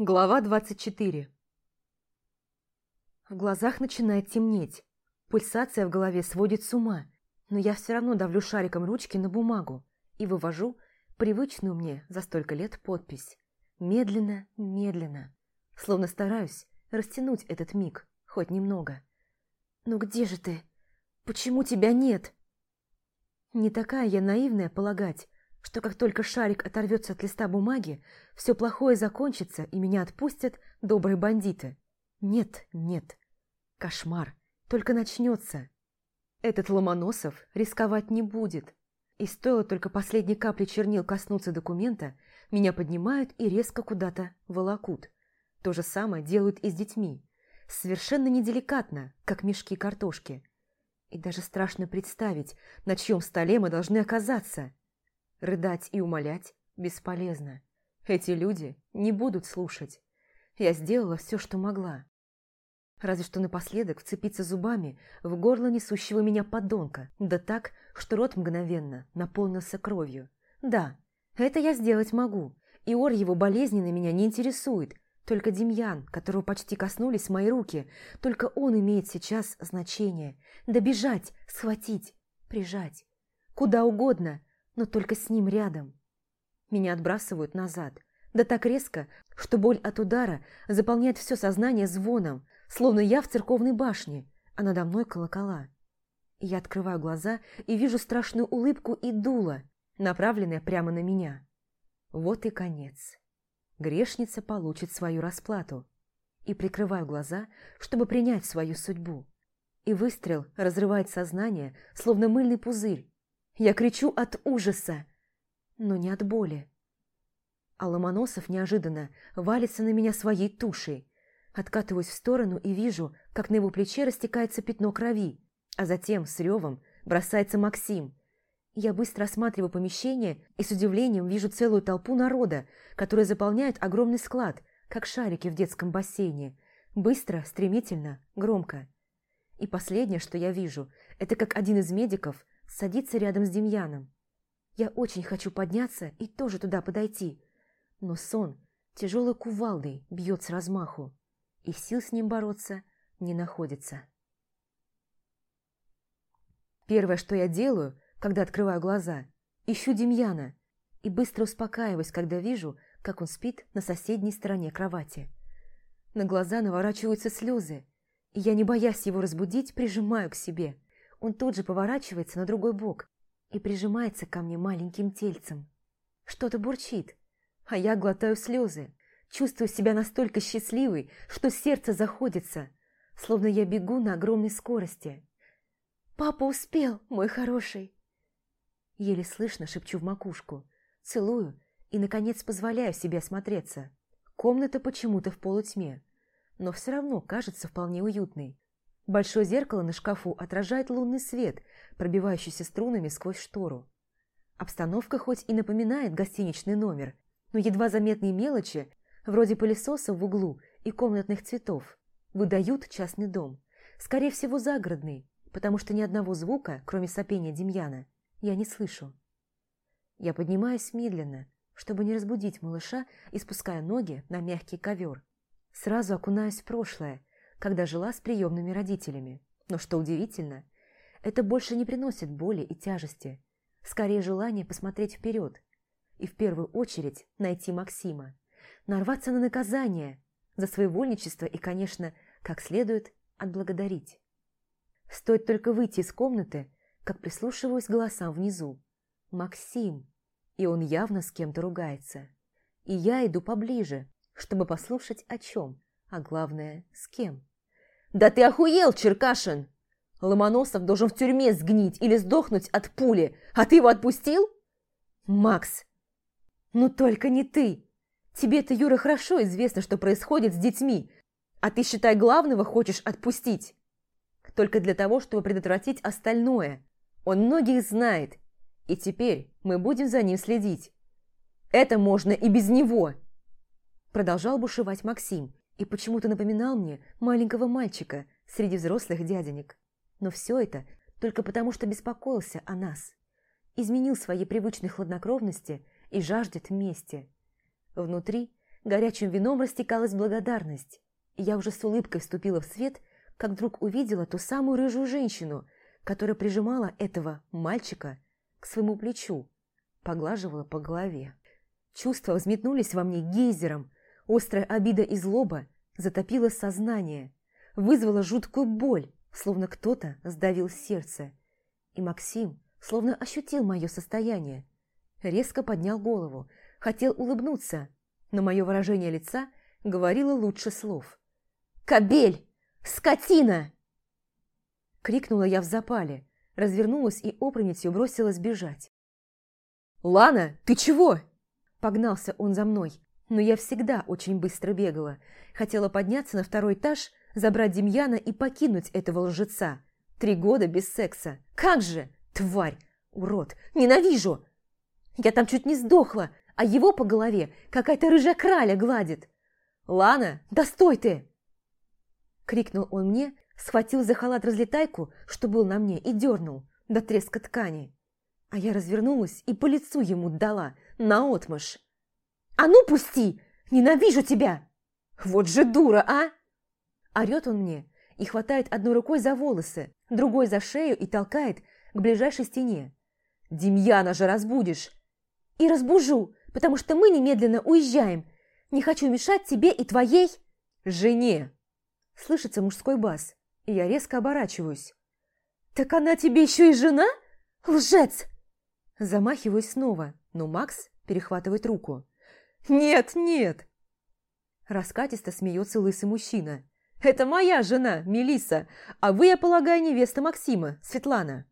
Глава 24 В глазах начинает темнеть. Пульсация в голове сводит с ума, но я все равно давлю шариком ручки на бумагу и вывожу привычную мне за столько лет подпись. Медленно, медленно. Словно стараюсь растянуть этот миг хоть немного. «Ну где же ты? Почему тебя нет?» Не такая я наивная полагать, что как только шарик оторвется от листа бумаги, все плохое закончится и меня отпустят добрые бандиты. Нет, нет. Кошмар. Только начнется. Этот Ломоносов рисковать не будет. И стоило только последней капли чернил коснуться документа, меня поднимают и резко куда-то волокут. То же самое делают и с детьми. Совершенно неделикатно, как мешки картошки. И даже страшно представить, на чьем столе мы должны оказаться. Рыдать и умолять бесполезно. Эти люди не будут слушать. Я сделала все, что могла. Разве что напоследок вцепиться зубами в горло несущего меня подонка, да так, что рот мгновенно наполнился кровью. Да, это я сделать могу, и ор его болезненно меня не интересует, только Демьян, которого почти коснулись мои руки, только он имеет сейчас значение. Добежать, схватить, прижать. Куда угодно, но только с ним рядом. Меня отбрасывают назад, да так резко, что боль от удара заполняет все сознание звоном, словно я в церковной башне, а надо мной колокола. Я открываю глаза и вижу страшную улыбку и дуло, направленное прямо на меня. Вот и конец. Грешница получит свою расплату. И прикрываю глаза, чтобы принять свою судьбу. И выстрел разрывает сознание, словно мыльный пузырь, я кричу от ужаса, но не от боли. А Ломоносов неожиданно валится на меня своей тушей. Откатываюсь в сторону и вижу, как на его плече растекается пятно крови, а затем с ревом бросается Максим. Я быстро осматриваю помещение и с удивлением вижу целую толпу народа, которая заполняет огромный склад, как шарики в детском бассейне. Быстро, стремительно, громко. И последнее, что я вижу, это как один из медиков садится рядом с Демьяном. Я очень хочу подняться и тоже туда подойти, но сон тяжелой кувалдой бьет с размаху, и сил с ним бороться не находится. Первое, что я делаю, когда открываю глаза, ищу Демьяна и быстро успокаиваюсь, когда вижу, как он спит на соседней стороне кровати. На глаза наворачиваются слезы, и я, не боясь его разбудить, прижимаю к себе – он тут же поворачивается на другой бок и прижимается ко мне маленьким тельцем. Что-то бурчит, а я глотаю слезы, чувствую себя настолько счастливой, что сердце заходится, словно я бегу на огромной скорости. «Папа успел, мой хороший!» Еле слышно шепчу в макушку, целую и, наконец, позволяю себе осмотреться. Комната почему-то в полутьме, но все равно кажется вполне уютной. Большое зеркало на шкафу отражает лунный свет, пробивающийся струнами сквозь штору. Обстановка хоть и напоминает гостиничный номер, но едва заметные мелочи, вроде пылесоса в углу и комнатных цветов, выдают частный дом. Скорее всего, загородный, потому что ни одного звука, кроме сопения Демьяна, я не слышу. Я поднимаюсь медленно, чтобы не разбудить малыша и спуская ноги на мягкий ковер. Сразу окунаюсь в прошлое, когда жила с приемными родителями. Но что удивительно, это больше не приносит боли и тяжести. Скорее желание посмотреть вперед. И в первую очередь найти Максима. Нарваться на наказание за своевольничество и, конечно, как следует отблагодарить. Стоит только выйти из комнаты, как прислушиваюсь к голосам внизу. Максим. И он явно с кем-то ругается. И я иду поближе, чтобы послушать о чем, а главное, с кем. «Да ты охуел, Черкашин! Ломоносов должен в тюрьме сгнить или сдохнуть от пули, а ты его отпустил?» «Макс, ну только не ты! Тебе-то, Юра, хорошо известно, что происходит с детьми, а ты, считай, главного хочешь отпустить. Только для того, чтобы предотвратить остальное. Он многих знает, и теперь мы будем за ним следить. Это можно и без него!» Продолжал бушевать Максим, и почему-то напоминал мне маленького мальчика среди взрослых дяденек. Но все это только потому, что беспокоился о нас. Изменил своей привычной хладнокровности и жаждет мести. Внутри горячим вином растекалась благодарность, и я уже с улыбкой вступила в свет, как вдруг увидела ту самую рыжую женщину, которая прижимала этого мальчика к своему плечу, поглаживала по голове. Чувства взметнулись во мне гейзером, острая обида и злоба затопила сознание, вызвала жуткую боль, словно кто-то сдавил сердце. И Максим словно ощутил мое состояние. Резко поднял голову, хотел улыбнуться, но мое выражение лица говорило лучше слов. «Кобель! Скотина!» Крикнула я в запале, развернулась и опрометью бросилась бежать. «Лана, ты чего?» Погнался он за мной, но я всегда очень быстро бегала. Хотела подняться на второй этаж, забрать Демьяна и покинуть этого лжеца. Три года без секса. Как же! Тварь! Урод! Ненавижу! Я там чуть не сдохла, а его по голове какая-то рыжая краля гладит. «Лана, да стой ты!» Крикнул он мне, схватил за халат разлетайку, что был на мне, и дернул до треска ткани. А я развернулась и по лицу ему дала, наотмашь. «А ну пусти! Ненавижу тебя!» «Вот же дура, а!» Орет он мне и хватает одной рукой за волосы, другой за шею и толкает к ближайшей стене. «Демьяна же разбудишь!» «И разбужу, потому что мы немедленно уезжаем. Не хочу мешать тебе и твоей...» «Жене!» Слышится мужской бас, и я резко оборачиваюсь. «Так она тебе еще и жена? Лжец!» Замахиваюсь снова, но Макс перехватывает руку. «Нет, нет!» Раскатисто смеется лысый мужчина. «Это моя жена, Мелиса, а вы, я полагаю, невеста Максима, Светлана».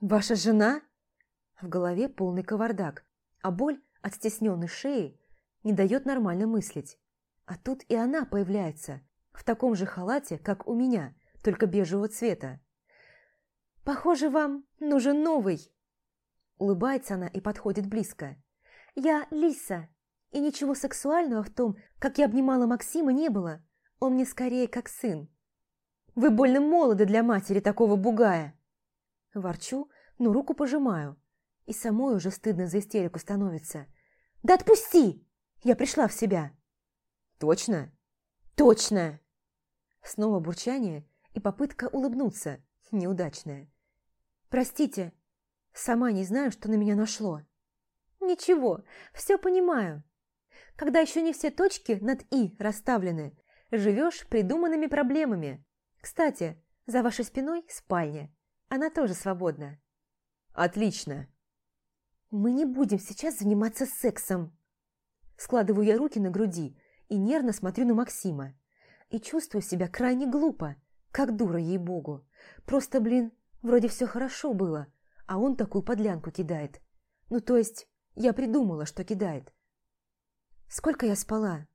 «Ваша жена?» В голове полный кавардак, а боль от стесненной шеи не дает нормально мыслить. А тут и она появляется, в таком же халате, как у меня, только бежевого цвета. «Похоже, вам нужен новый!» Улыбается она и подходит близко. Я Лиса, и ничего сексуального в том, как я обнимала Максима, не было. Он мне скорее как сын. Вы больно молоды для матери такого бугая. Ворчу, но руку пожимаю. И самой уже стыдно за истерику становится. Да отпусти! Я пришла в себя. Точно? Точно! Снова бурчание и попытка улыбнуться, неудачная. Простите, сама не знаю, что на меня нашло. Ничего, все понимаю. Когда еще не все точки над «и» расставлены, живешь придуманными проблемами. Кстати, за вашей спиной спальня. Она тоже свободна. Отлично. Мы не будем сейчас заниматься сексом. Складываю я руки на груди и нервно смотрю на Максима. И чувствую себя крайне глупо, как дура ей-богу. Просто, блин, вроде все хорошо было, а он такую подлянку кидает. Ну, то есть, я придумала, что кидает. Сколько я спала?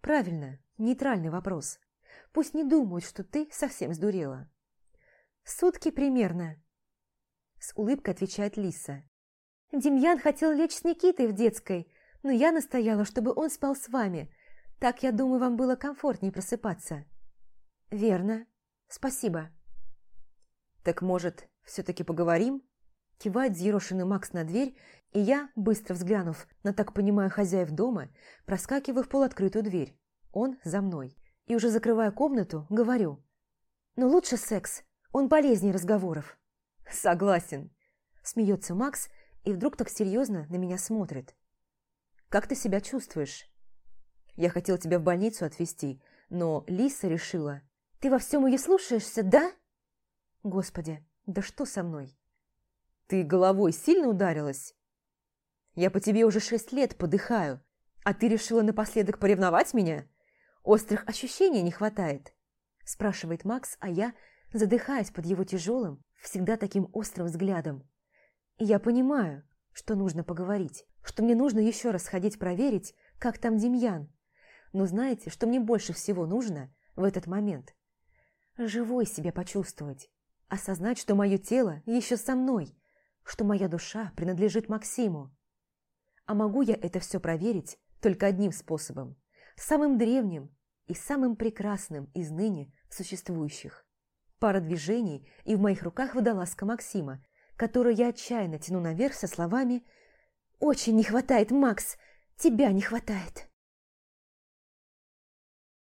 Правильно, нейтральный вопрос. Пусть не думают, что ты совсем сдурела. Сутки примерно. С улыбкой отвечает Лиса. Демьян хотел лечь с Никитой в детской, но я настояла, чтобы он спал с вами. Так, я думаю, вам было комфортнее просыпаться. Верно. Спасибо. Так, может, все-таки поговорим? Кивает взъерошенный Макс на дверь, и я, быстро взглянув на, так понимаю, хозяев дома, проскакиваю в полуоткрытую дверь. Он за мной. И уже закрывая комнату, говорю. «Но лучше секс. Он полезнее разговоров». «Согласен», – смеется Макс и вдруг так серьезно на меня смотрит. «Как ты себя чувствуешь?» «Я хотел тебя в больницу отвезти, но Лиса решила...» «Ты во всем ее слушаешься, да?» «Господи, да что со мной?» Ты головой сильно ударилась? Я по тебе уже шесть лет подыхаю, а ты решила напоследок поревновать меня? Острых ощущений не хватает?» Спрашивает Макс, а я, задыхаясь под его тяжелым, всегда таким острым взглядом. И я понимаю, что нужно поговорить, что мне нужно еще раз сходить проверить, как там Демьян. Но знаете, что мне больше всего нужно в этот момент? Живой себя почувствовать, осознать, что мое тело еще со мной, что моя душа принадлежит Максиму. А могу я это все проверить только одним способом, самым древним и самым прекрасным из ныне существующих. Пара движений, и в моих руках водолазка Максима, которую я отчаянно тяну наверх со словами «Очень не хватает, Макс! Тебя не хватает!»